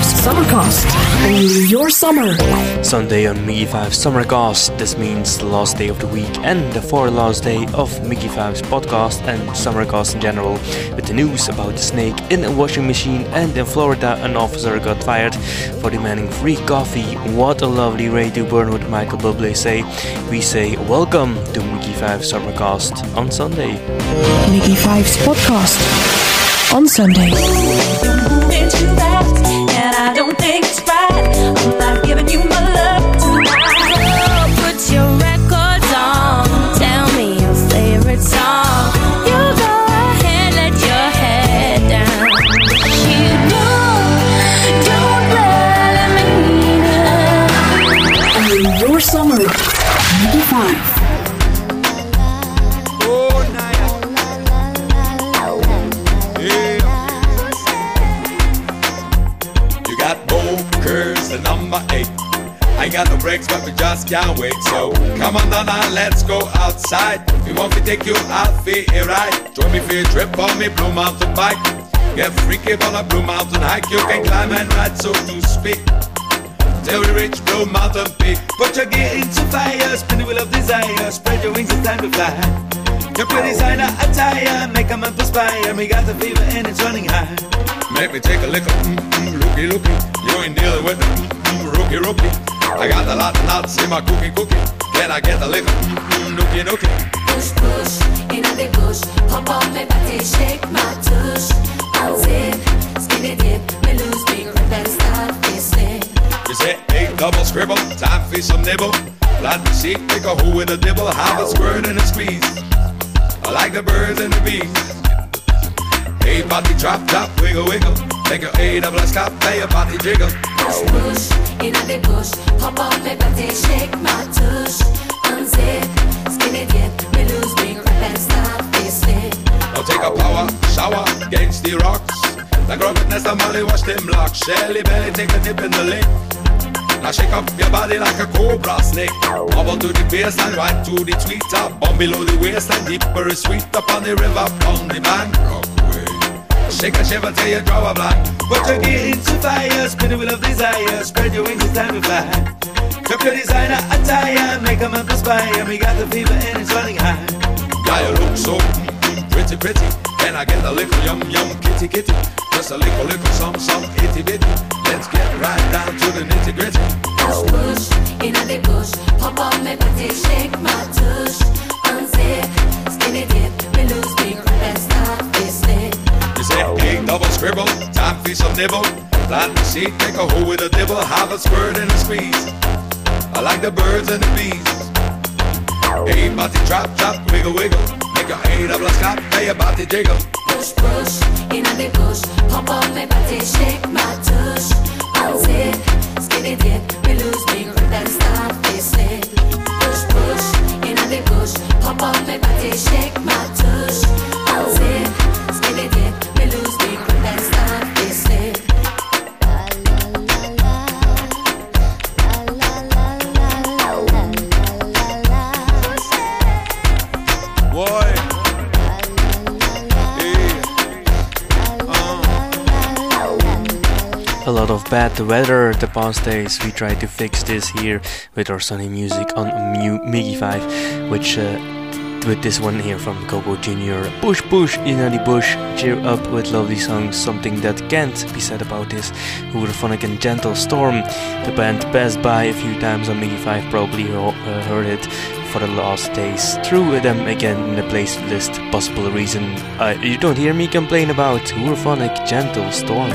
MIGY5's Summercast. Your summer. Sunday on MIGY 5 Summercast. This means the last day of the week and the fourth last day of MIGY 5's podcast and Summercast in general. With the news about the snake in a washing machine and in Florida an officer got fired for demanding free coffee. What a lovely way to burn would Michael Bublé say. We say welcome to MIGY 5 Summercast on Sunday. MIGY 5's podcast on Sunday. I got no brakes, but we just can't wait. So come on down now, let's go outside. We want to take you out for a ride. Join me for a trip on me Blue Mountain bike. Get freaky on a Blue Mountain hike. You can climb and ride, so to speak. Till we reach Blue Mountain Peak. Put your gear into fire, spin the wheel of desire. Spread your wings, it's time to fly. Your pretty designer attire, make a man perspire. We got the fever and it's running high. Make me take a lick of mm, mm, looky looky. You ain't dealing with the mm, mm, rookie rookie. I got a lot of nuts in my cookie cookie. Can I get a of mm, nookie nookie? Push, push, in the bush. Pop up my body, shake my tush. Unzip, skinny dip, me lose me grip and start fisting. You say hey double scribble, time for some nibble. Plant the seed, pick a who with a dibble, have a squirt and a squeeze. I like the birds and the bees. Hey body drop, drop, wiggle, wiggle. Make your A double stop, play your body jiggle. Push, push, in the push. Pop up my body, shake my tush. Unzip, skinny dip, we lose me grip and start fisting. Now take a power shower against the rocks. Like Robert Nesta Marley, wash them locks. Shelly belly, take a dip in the lake. Now shake up your body like a cobra snake. Bubble to the baseline, right to the tweet top. Bomb below the waistline, deeper is sweet up on the river, on the Bangkok way. Shake a shiver till you draw a blank. Put your gear into fire, spin the wheel of desire. Spread your wings, it's time to fly. Took your designer attire, make a man perspire. We got the fever and it's running high. Guy, you look so pretty, pretty. Can I get a little yum, yum, kitty, kitty? Just a little, little, some, some, itty bitty. Let's get right down to the nitty gritty. Push, push, in the bush. Pop up my body, shake my tush. Unzip, skinny dip, me lose me Hey, double scribble, time for some nibble. Plant the seed, take a hoe with a dibble, have a squirt and a squeeze. I like the birds and the bees. Hey, body drop, drop, wiggle, wiggle. Make A double stop, play your body jiggle. Push, push, in a the push. Pop up my body, shake my tush. Unzip, skinny dip, we lose me grip and start fisting. Push, push, in a the push. Pop up my body, shake my tush. A lot of bad weather the past days. We try to fix this here with our sunny music on MIGY 5, which uh, with this one here from Coco Jr. Push push in the bush, cheer up with lovely songs. Something that can't be said about this. Hooverphonic and Gentle Storm. The band passed by a few times on MIGY 5, probably uh, heard it for the last days. Threw them again in the playlist. Possible reason uh, you don't hear me complain about Hooverphonic Gentle Storm.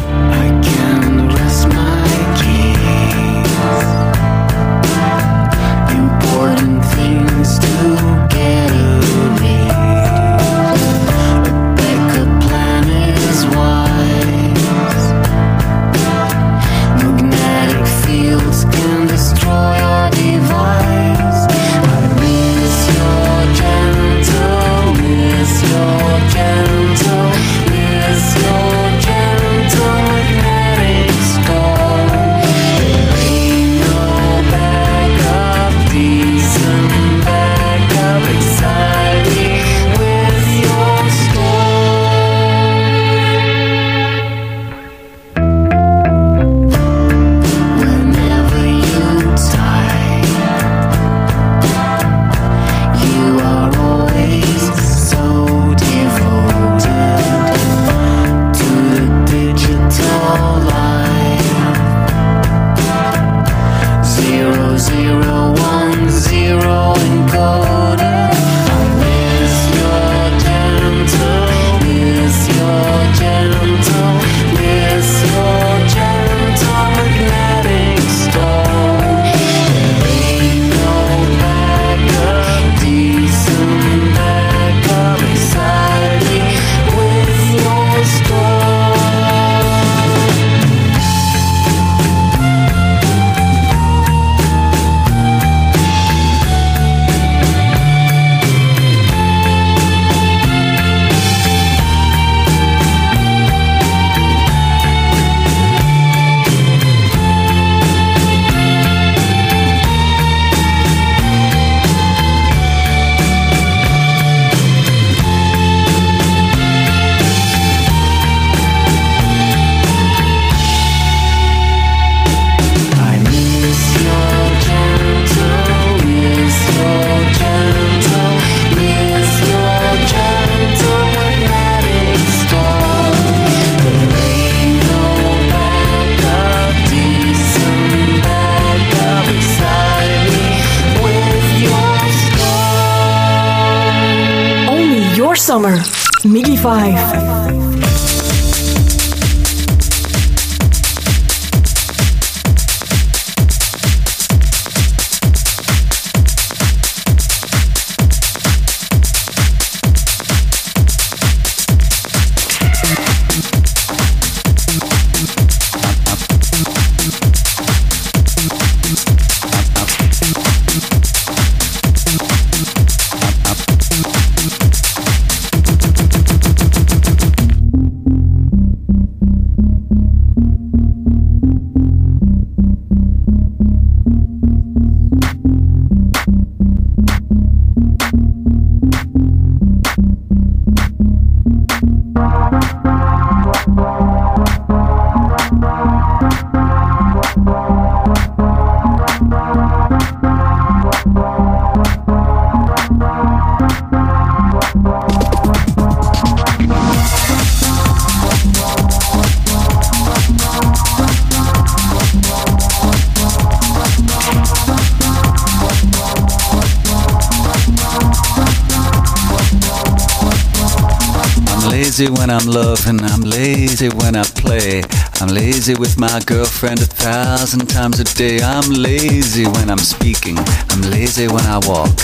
Lazy when I'm loving, I'm lazy when I play. I'm lazy with my girlfriend a thousand times a day. I'm lazy when I'm speaking, I'm lazy when I walk.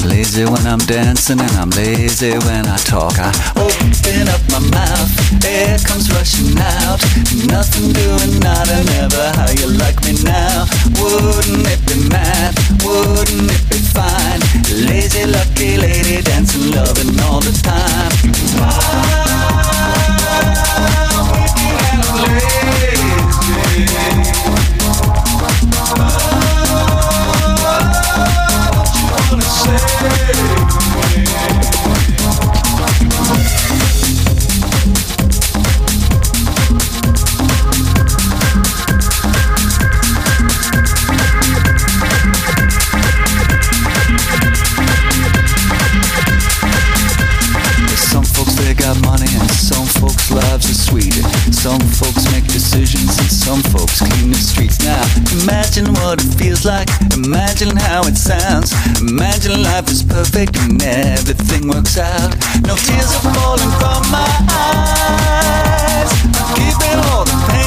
I'm lazy when I'm dancing and I'm lazy when I talk. I open up my mouth, air comes rushing out. Nothing doing, nada, never. How you like me now? Wouldn't it be mad? Wouldn't it be fine? Lazy, lucky lady, dancing, loving all the time. Some Some folks make decisions and some folks clean the streets. Now imagine what it feels like. Imagine how it sounds. Imagine life is perfect and everything works out. No tears are falling from my eyes. Keeping all the pain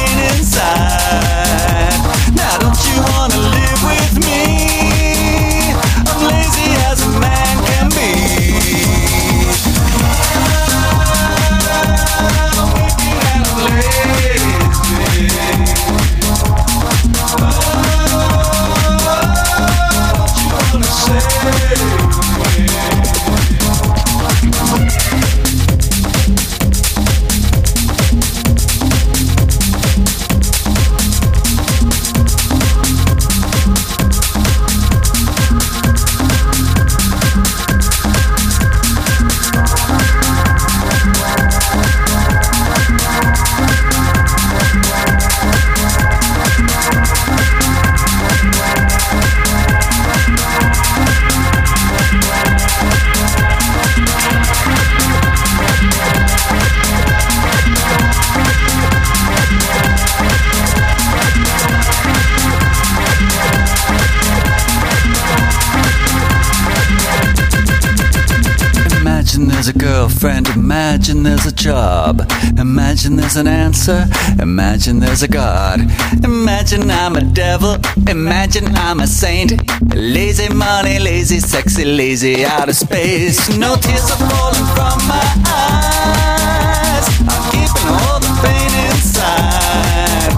imagine there's a job, imagine there's an answer, imagine there's a God. Imagine I'm a devil, imagine I'm a saint. Lazy money, lazy, sexy, lazy out of space. No tears are falling from my eyes. I'm keeping all the pain inside.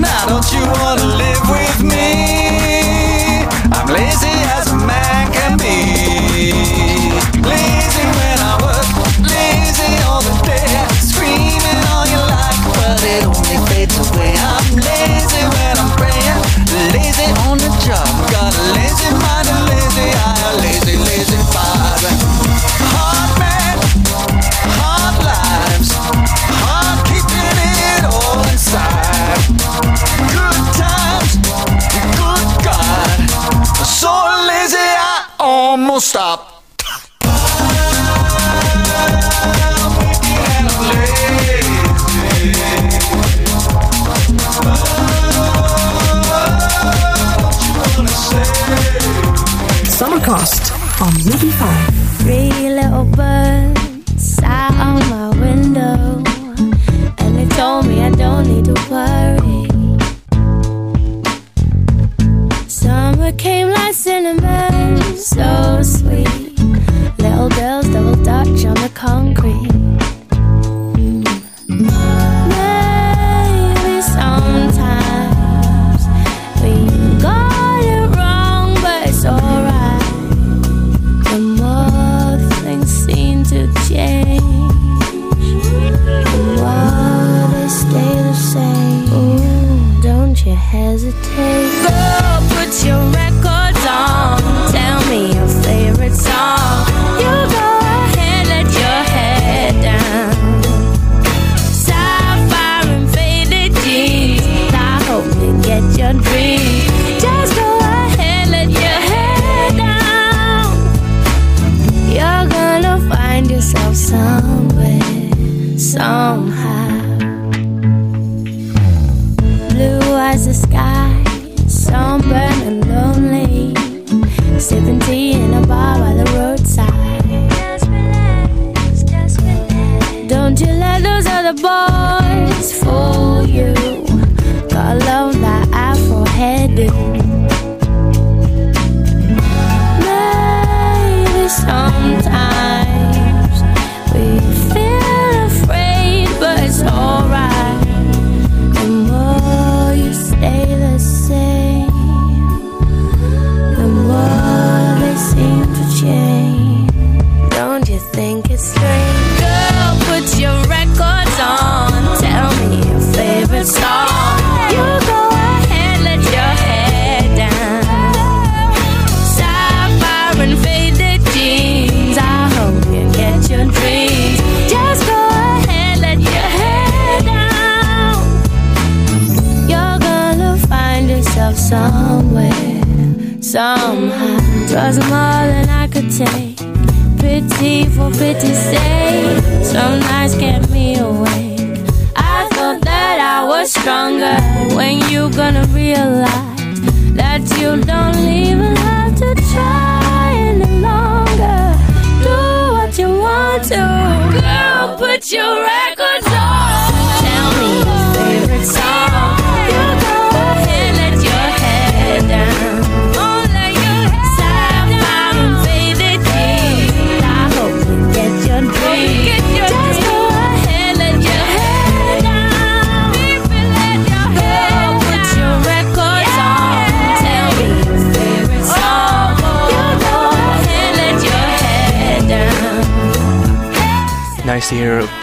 Now don't you wanna Summercast on MIGY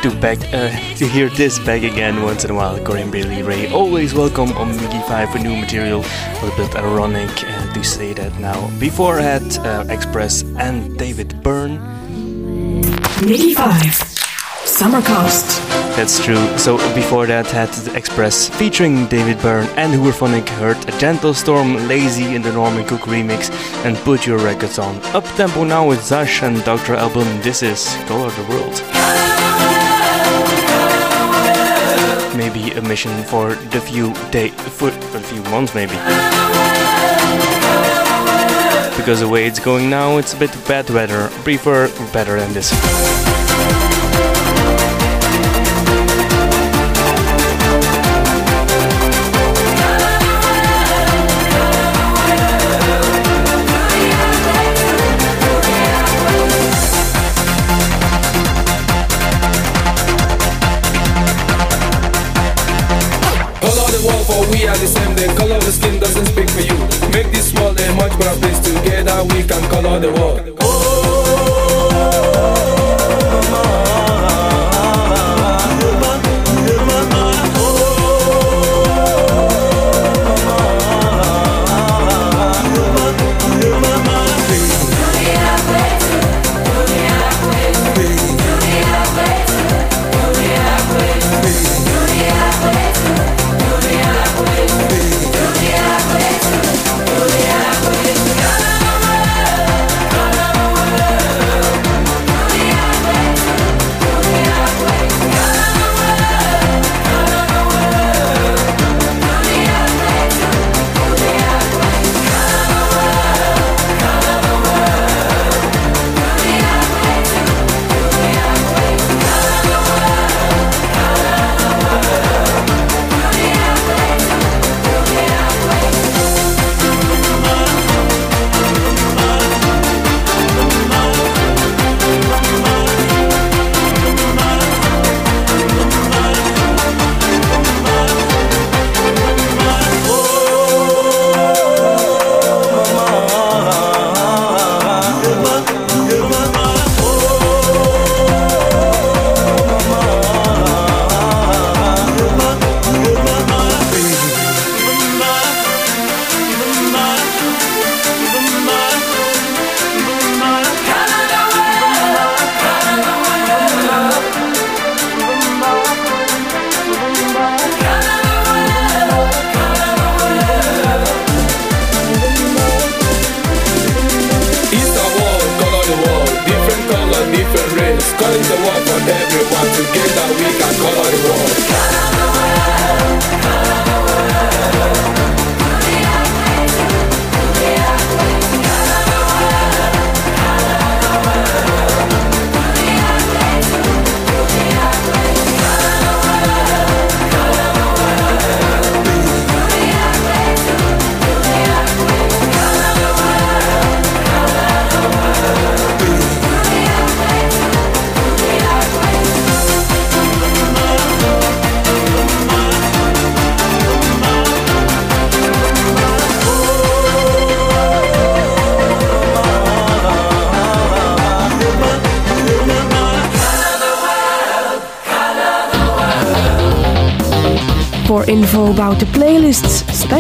to back uh, to hear this back again once in a while. Corinne Bailey Rae, always welcome on MIGY 5 for new material. A little bit ironic uh, to say that now. Before that, uh, Express and David Byrne. MIGY 5. Summer Coast. That's true. So before that had the Express featuring David Byrne and Hooverphonic heard a gentle storm, lazy in the Norman Cook remix, and put your records on. Up tempo now with Sash and Dr. Alban. This is Color the World. maybe a mission for the few day for a few months maybe. Because the way it's going now, it's a bit bad weather. Prefer better than this. we can color the world.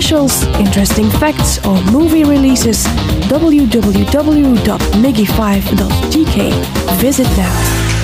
Specials, interesting facts, or movie releases, www.migy5.gk. Visit now.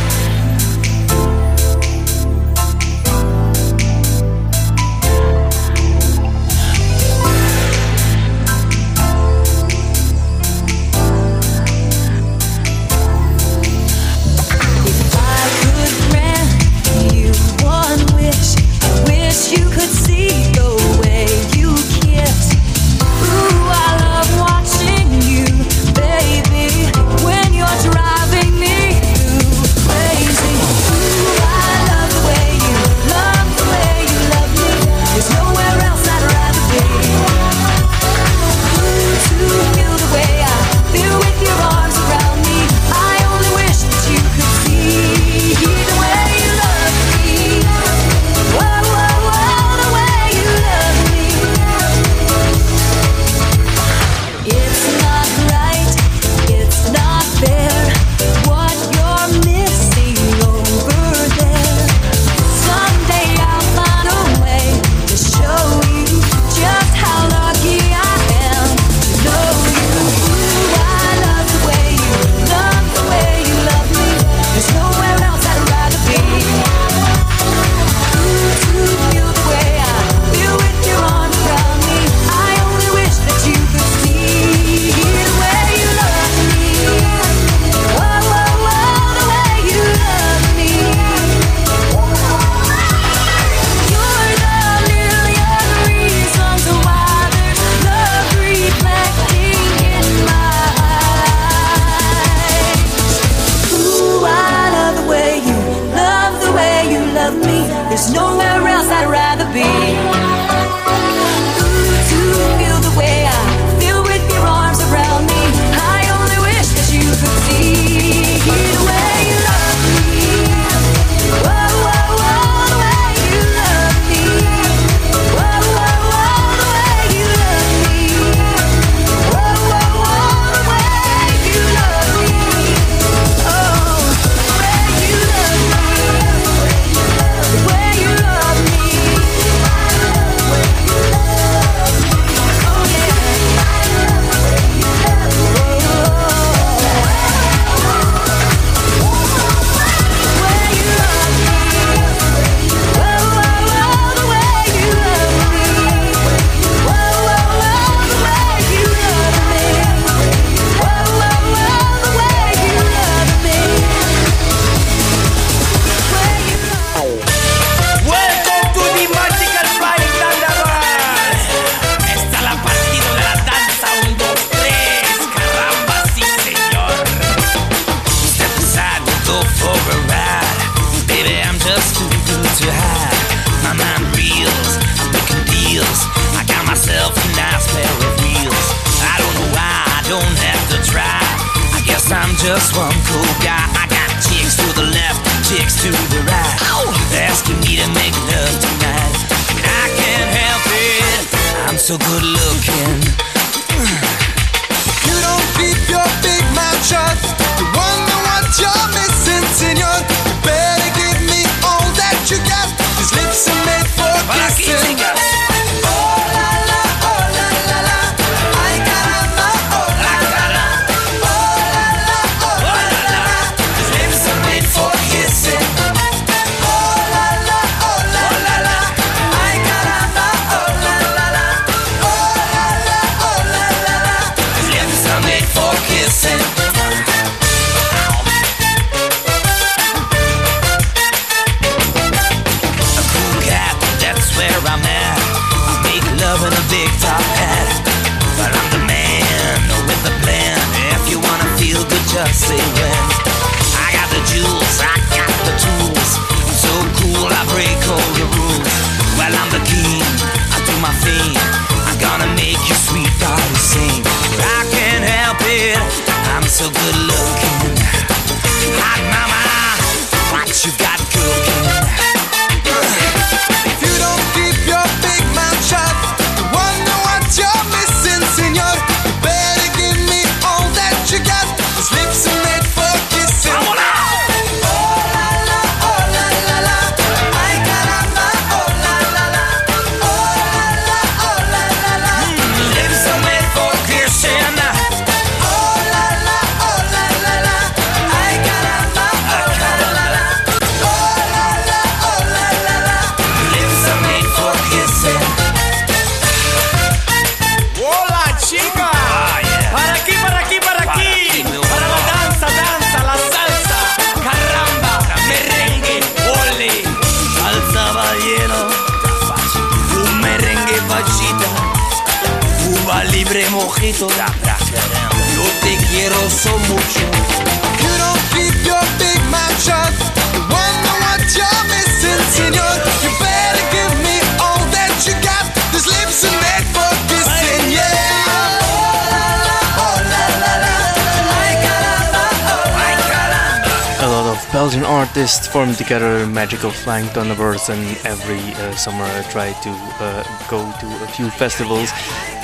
Together Magical Flying Thunderbirds and every uh, summer I try to uh, go to a few festivals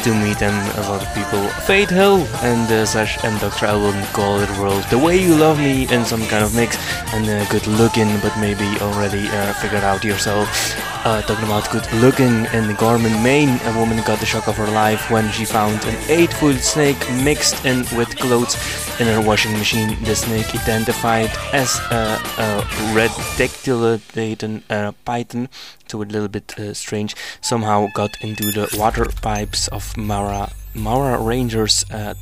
to meet them. A lot of people. Faith Hill and uh, and Dr. Alban call it world. The Way You Love Me in some kind of mix and uh, good looking but maybe already uh, figured out yourself. Uh, talking about good looking in Gorham, Maine, a woman got the shock of her life when she found an 8 foot snake mixed in with clothes in her washing machine. The snake, identified as a, a reticulated uh, python, so a little bit uh, strange, somehow got into the water pipes of Mara, Mara Rangers. Uh,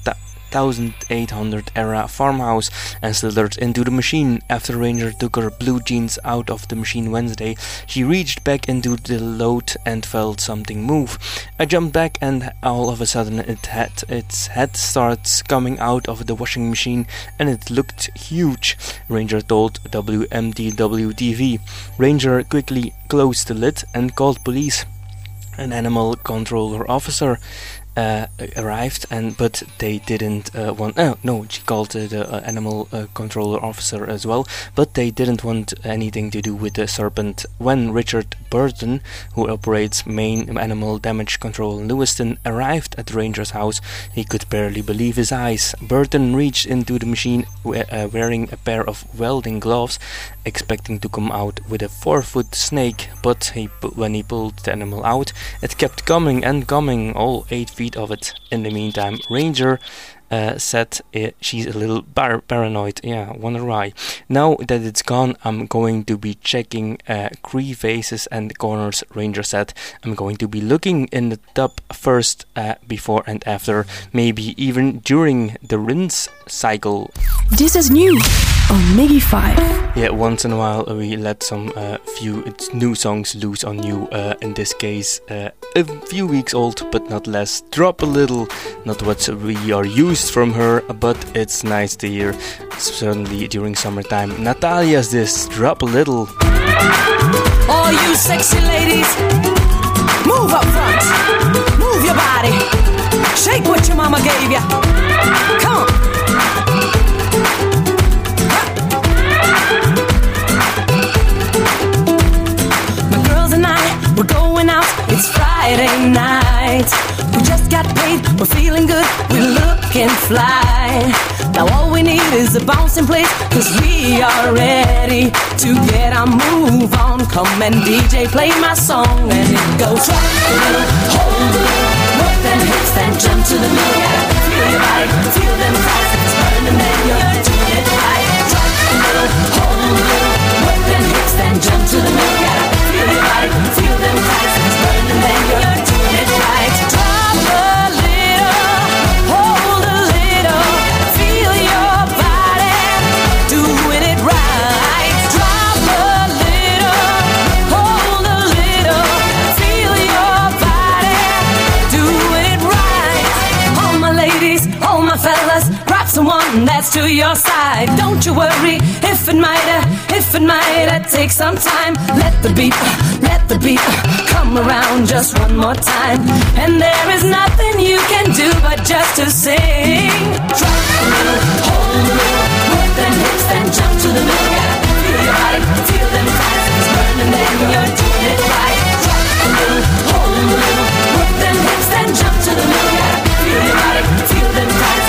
1800 era farmhouse and slithered into the machine. After Ranger took her blue jeans out of the machine Wednesday, she reached back into the load and felt something move. I jumped back and all of a sudden it had its head starts coming out of the washing machine and it looked huge. Ranger told WMTW TV. Ranger quickly closed the lid and called police. An animal controller officer uh, arrived and but they didn't uh, want oh no she called the uh, animal uh, controller officer as well but they didn't want anything to do with the serpent. When Richard Burton who operates Maine animal damage control in Lewiston arrived at ranger's house he could barely believe his eyes. Burton reached into the machine uh, wearing a pair of welding gloves expecting to come out with a four foot snake but he when he pulled the animal out it kept coming and coming all eight feet of it. In the meantime ranger uh, said uh, she's a little par- paranoid. Yeah, wonder why. Now that it's gone, I'm going to be checking uh, crevices and corners. Ranger said, I'm going to be looking in the tub first, uh, before and after, maybe even during the rinse cycle. This is new on MIGY 5. Yeah, once in a while we let some uh, few it's new songs loose on you. Uh, in this case, uh, a few weeks old, but not less. Drop a little, not what we are used from her, but it's nice to hear. Certainly during summertime. Natalia's this. Drop a little. All you sexy ladies, move up front, move your body, shake what your mama gave ya. Fly. Now all we need is a bouncing place. Cause we are ready to get our move on. Come and DJ play my song. And it goes rock a little, hold a little, work them hips, then jump to the middle. Gotta feel your body, feel them. If it's burning, then you're doing it right. Drop a little, hold a little, work them hips, then jump to the middle. Gotta feel your body, feel them. If it's burning, then you're doing it right. head's to your side. Don't you worry if it might, uh, if it might uh, take some time. Let the beat, uh, let the beat come around just one more time. And there is nothing you can do but just to sing. Drop the middle, hold the middle, move them hips, then jump to the middle. Gotta feel your body, feel them thighs, burning, then you're doing it right. Drop the middle, hold the middle, move them hips, then jump to the middle. Gotta feel your body, feel them thighs.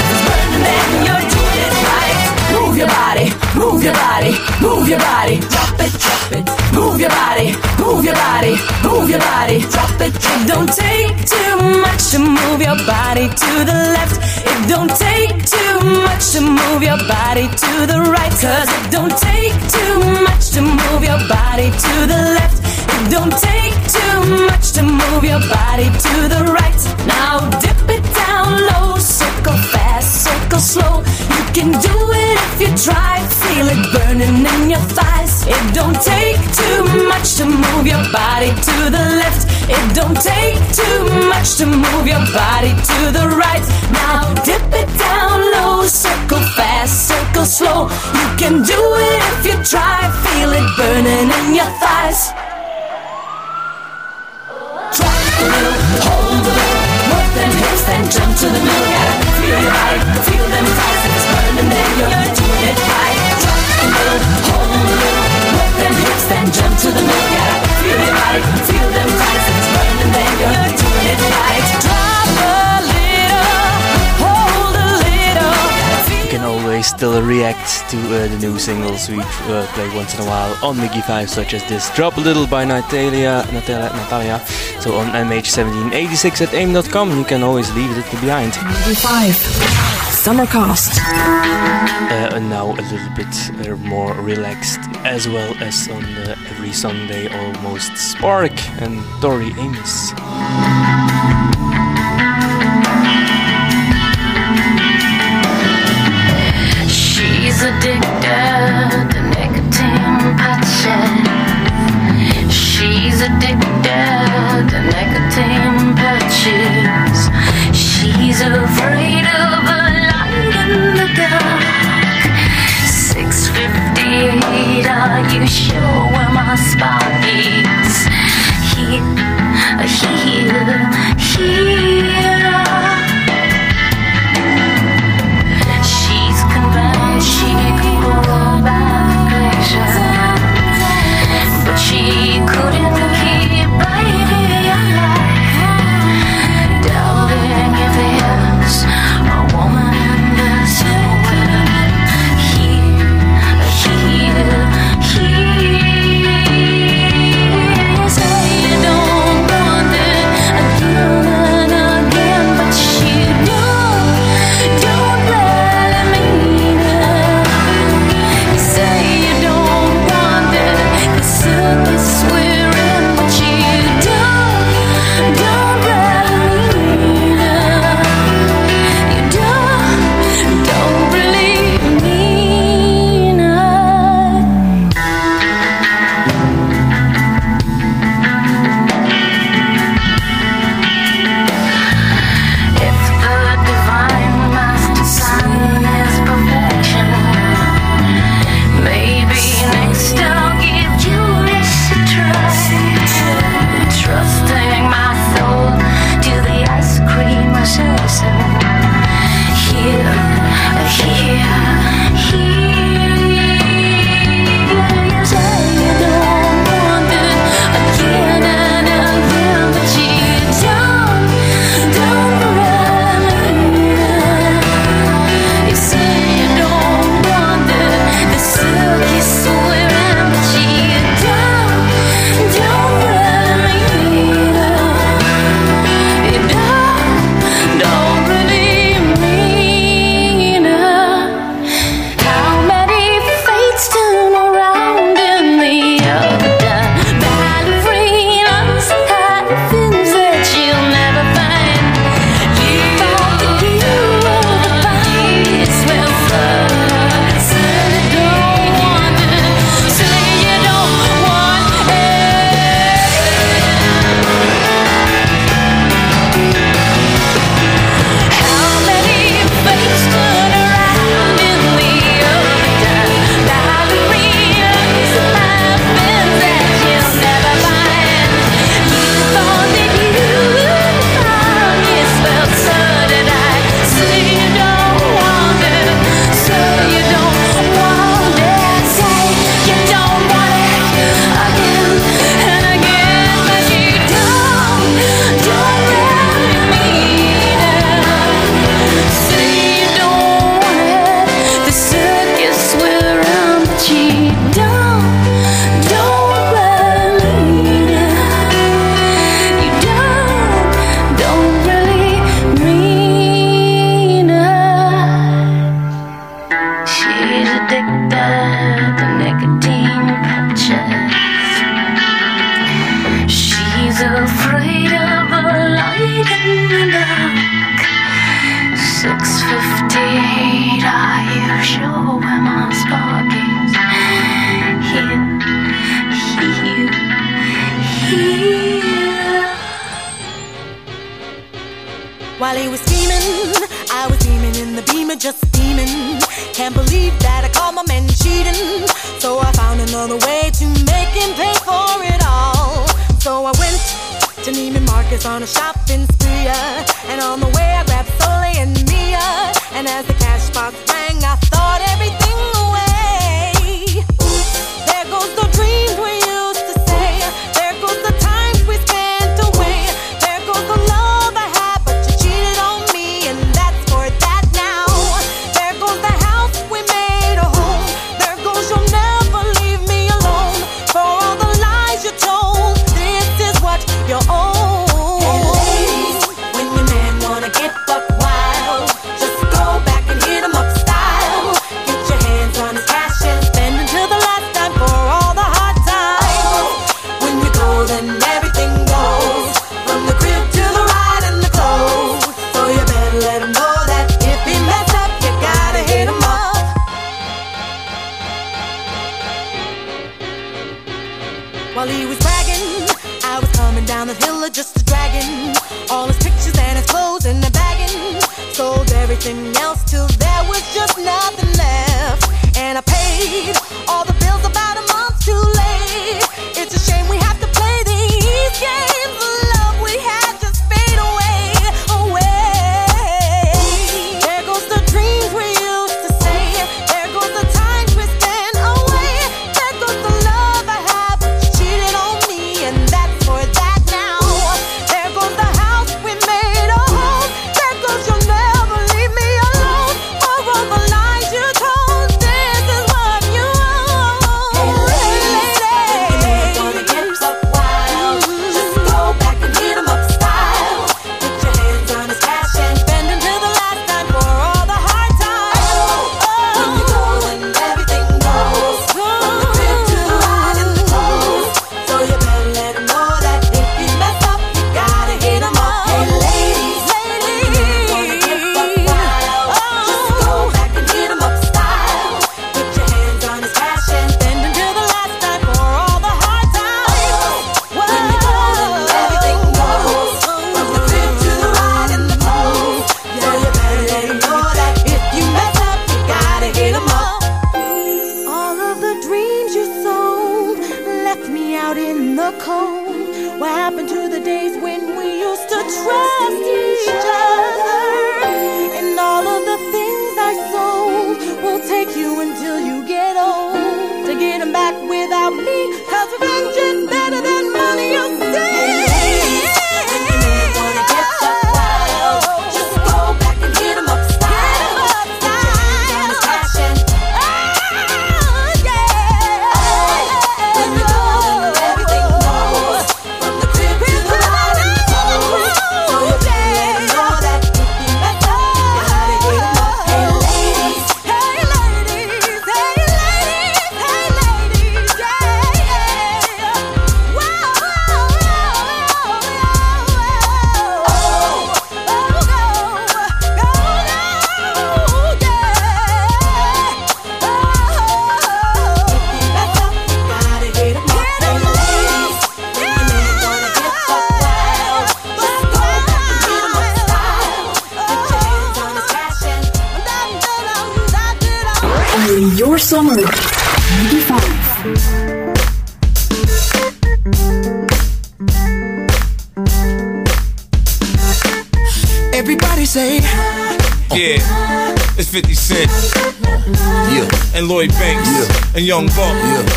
Move your body, move your body, drop it, drop it. Move your body, move your body, move your body, drop it. drop It don't take too much to move your body to the left. It don't take too much to move your body to the right. Cause it don't take too much to move your body to the left. Don't take too much to move your body to the right. Now dip it down low, circle fast, circle slow. You can do it if you try. Feel it burning in your thighs. It don't take too much to move your body to the left. It don't take too much to move your body to the right. Now dip it down low, circle fast, circle slow. You can do it if you try. Feel it burning in your thighs. Hips, then jump to the. Gotta feel feel them thighs. It's burning, then you're doing it right. Hips, then jump to the feel feel them it's burning, then you're doing it right. Still react to uh, the new singles we uh, play once in a while on Mickey 5, such as this Drop a Little by Natalia, Natalia, Natalia. So on MH1786 at aim.com, you can always leave it behind. 95. Summercast. Uh, and now a little bit uh, more relaxed, as well as on uh, every Sunday almost. Spark and Tori Amos.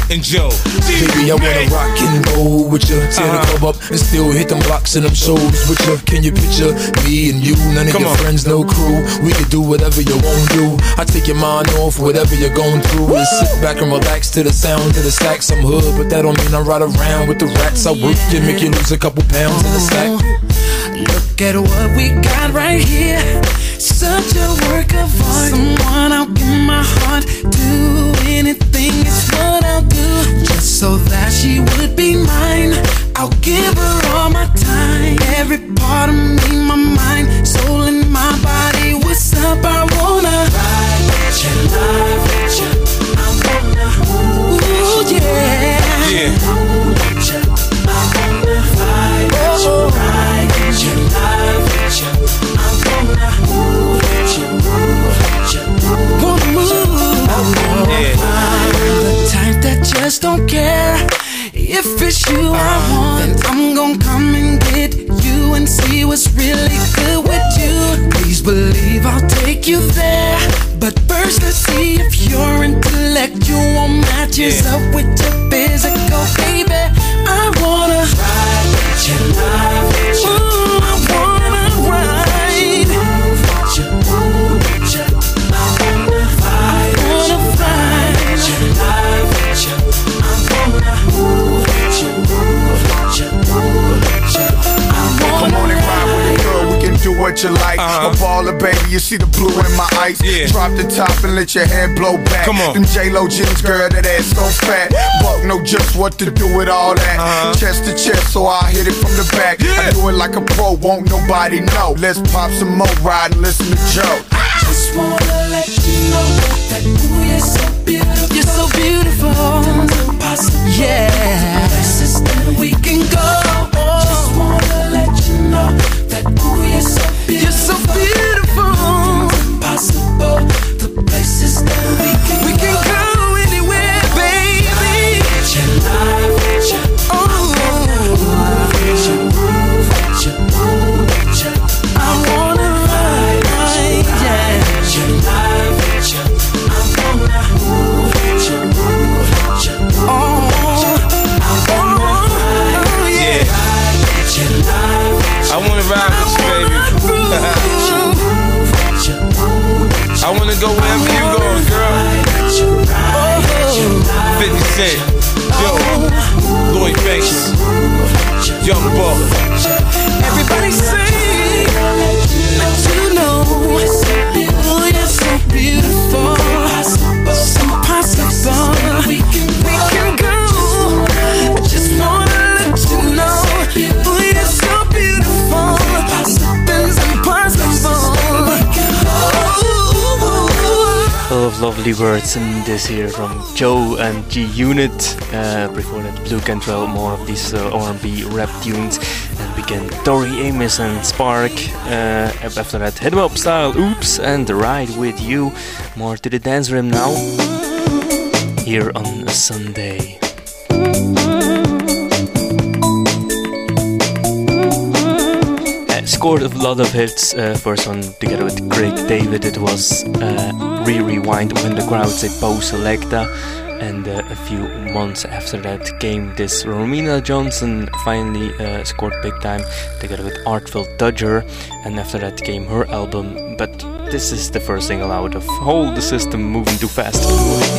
and Joe. Baby, I wanna rock and roll with you. Tear uh-huh. the club up and still hit them blocks and them shows with you. Can you picture me and you? None of Come your on. friends, no crew. We can do whatever you want to do. I take your mind off whatever you're going through Woo! and sit back and relax to the sound of the stacks. I'm hood, but that don't mean I ride around with the rats. I work you, make you lose a couple pounds in the stack. Look at what we got right here. Such a work of art. Someone I'll give my heart to. Anything it's what I so that she would be mine. I'll give her all my time, every part of me, my mind, soul, and my body. What's up? I wanna ride with you, love with you. I wanna move. Ooh, yeah. yeah. Just don't care if it's you I want. Then I'm gonna come and get you and see what's really good with you. Please believe I'll take you there. But first, let's see if your intellectual matches up with your physical, baby. I wanna ride with you, ride with you. What you like. Uh-huh. A baller, baby. You see the blue in my eyes. Drop the top and let your hair blow back. Come on. Them J Lo jeans, girl, that ass so fat. Buck know just what to do with all that. Uh-huh. Chest to chest, so I hit it from the back. I do it like a pro, won't nobody know. Let's pop some more ride and listen to Joe. I just wanna let you know that ooh, you're so beautiful. You're so beautiful. Yeah. Places that we can go. Words in this here from Joe and G Unit. Uh, before that, Blu Cantrell, more of these uh, R&B rap tunes. And began Tori Amos and Spark. Uh, after that, Head Up Style, Oops, and Ride With You. More to the dance room now. Here on a Sunday. Uh, scored a lot of hits. Uh, first one together with Craig David. It was uh, Re Rewind when the crowd said Bo Selecta. And uh, a few months after that came this Romina Johnson finally uh, scored big time together with Artful Dodger. And after that came her album. But this is the first single out of Hold the System Moving Too Fast.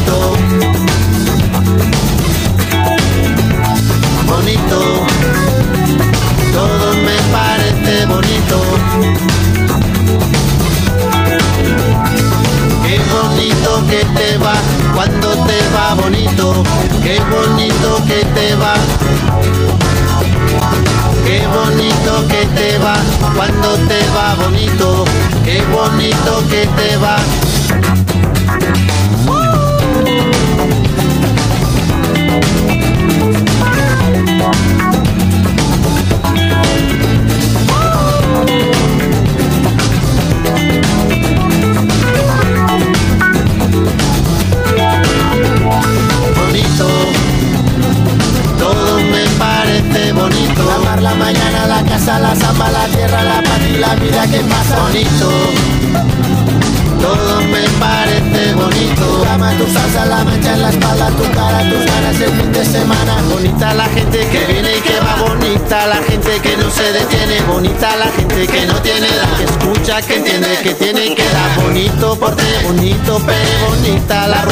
Todo me parece bonito. Qué bonito que te va cuando te va bonito, qué bonito que te va. Qué bonito que te va cuando te va bonito, qué bonito que te va.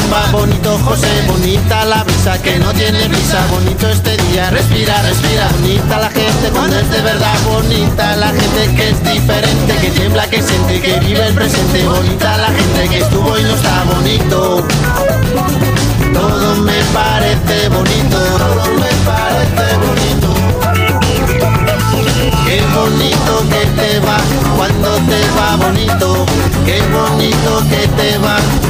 Rumba, bonito José, bonita la brisa que no tiene prisa, bonito este día, respira, respira. Bonita la gente cuando es de verdad, bonita la gente que es diferente, que tiembla, que siente, que vive el presente, bonita la gente que estuvo y no está bonito. Todo me parece bonito, todo me parece bonito. Qué bonito que te va cuando te va bonito, qué bonito que te va.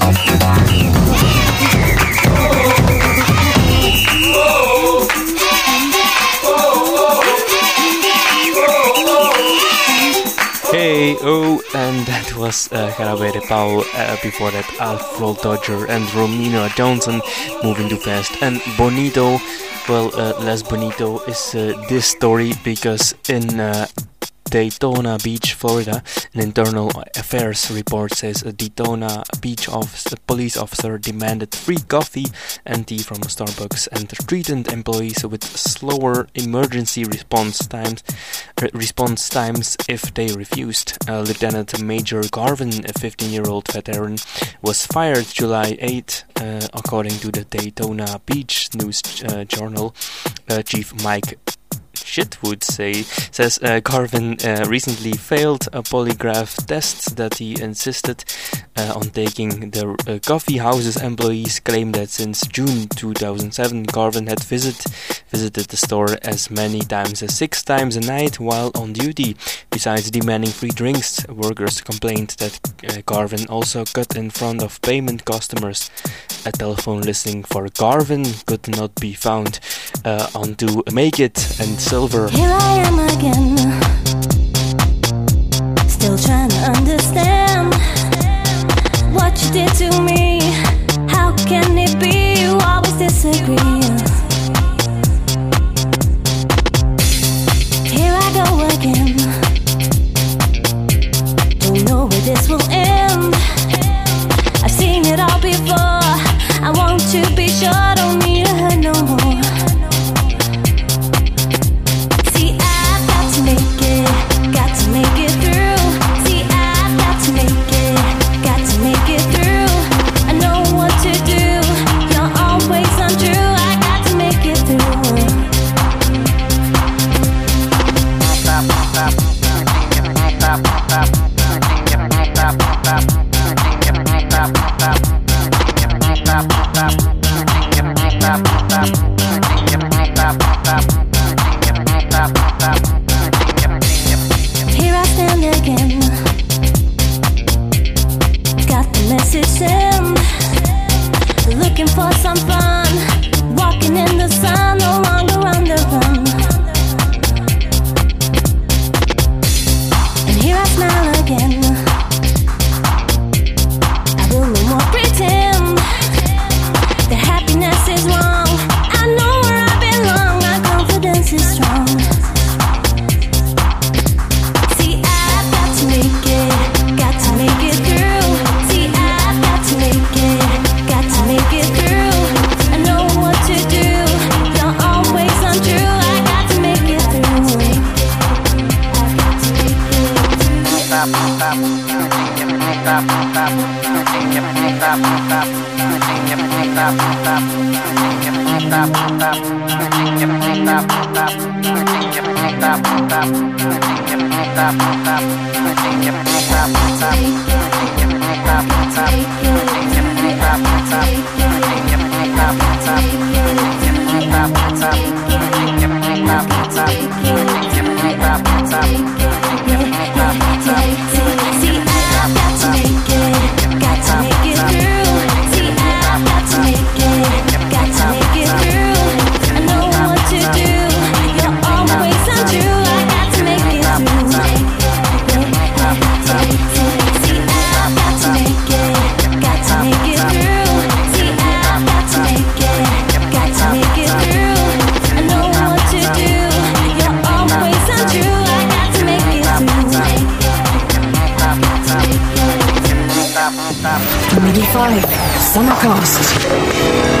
Oh, and that was uh, Jarabe de Palo. Uh, before that, Artful Dodger and Romina Johnson, Moving Too Fast. And Bonito, well, uh, Les Bonito is uh, this story because in uh, Daytona Beach, Florida. An internal affairs report says a Daytona Beach police officer demanded free coffee and tea from Starbucks and threatened employees with slower emergency response times response times if they refused. Uh, Lieutenant Major Garvin, a 15-year-old veteran, was fired July 8, uh, according to the Daytona Beach News uh, Journal. Uh, Chief Mike Chitwood say says uh, Garvin uh, recently failed a polygraph test that he insisted uh, on taking. The uh, coffee house's employees claim that since June 2007, Garvin had visit, visited the store as many times as six times a night while on duty. Besides demanding free drinks, workers complained that uh, Garvin also cut in front of payment customers. A telephone listing for Garvin could not be found uh, onto Make It and Silver. Here I am again, still trying to understand what you did to me. How can it be you always disagree? Here I go again, don't know where this will end. 5 Summercast. It's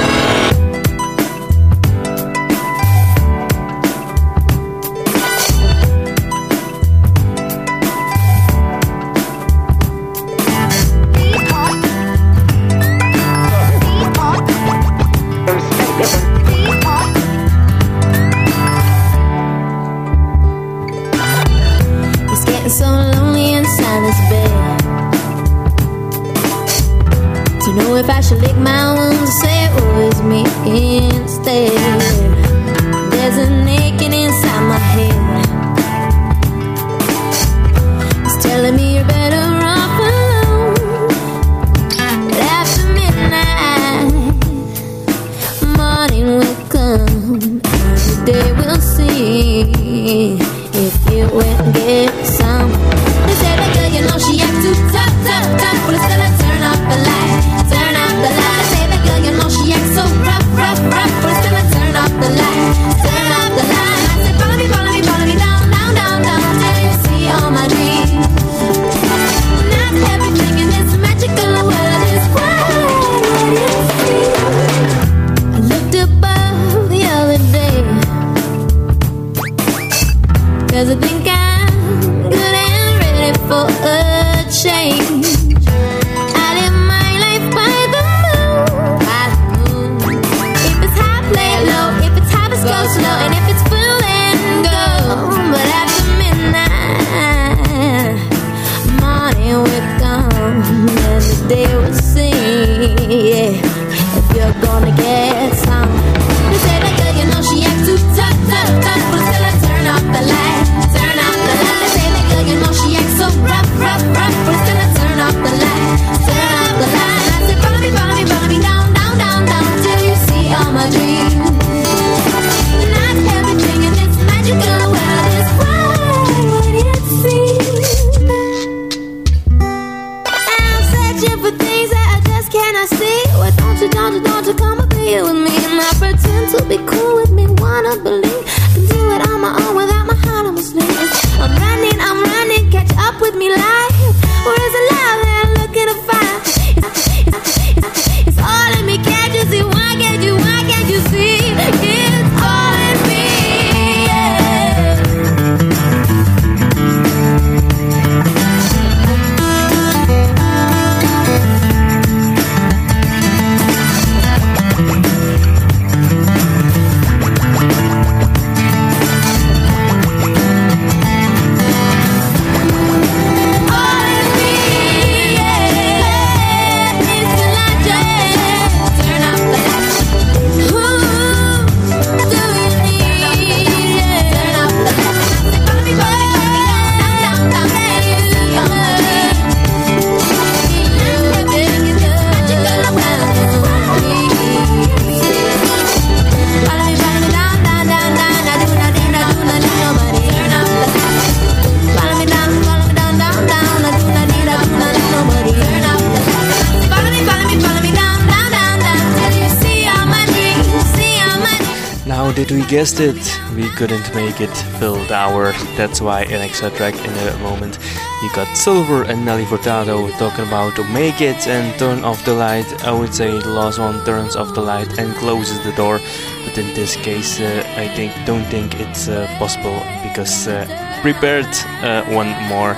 couldn't make it fill the hour. That's why an extra track in a moment. You got Silver and Nelly Furtado talking about to make it and turn off the light. I would say the last one turns off the light and closes the door, but in this case, uh, I think don't think it's uh, possible because uh, prepared uh, one more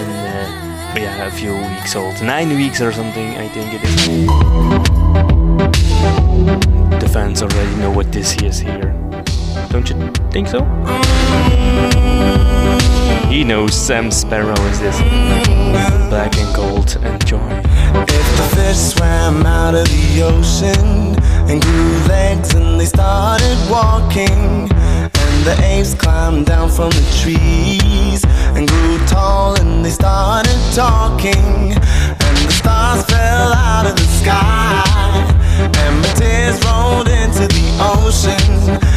and uh, yeah, a few weeks old, nine weeks or something. I think it is. The fans already know what this is here. Don't you think so? He knows Sam Sparro is this black and gold and joy. If the fish swam out of the ocean and grew legs and they started walking, and the apes climbed down from the trees and grew tall and they started talking, and the stars fell out of the sky and my tears rolled into the ocean.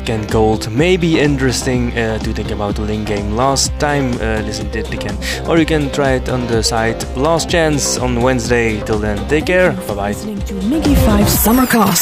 Black and gold. Maybe interesting uh, to think about the Link game last time. Uh, listen to it again, or you can try it on the site Last Chance on Wednesday. Till then, take care. Bye bye. Listening to MIGY 5 Summercast.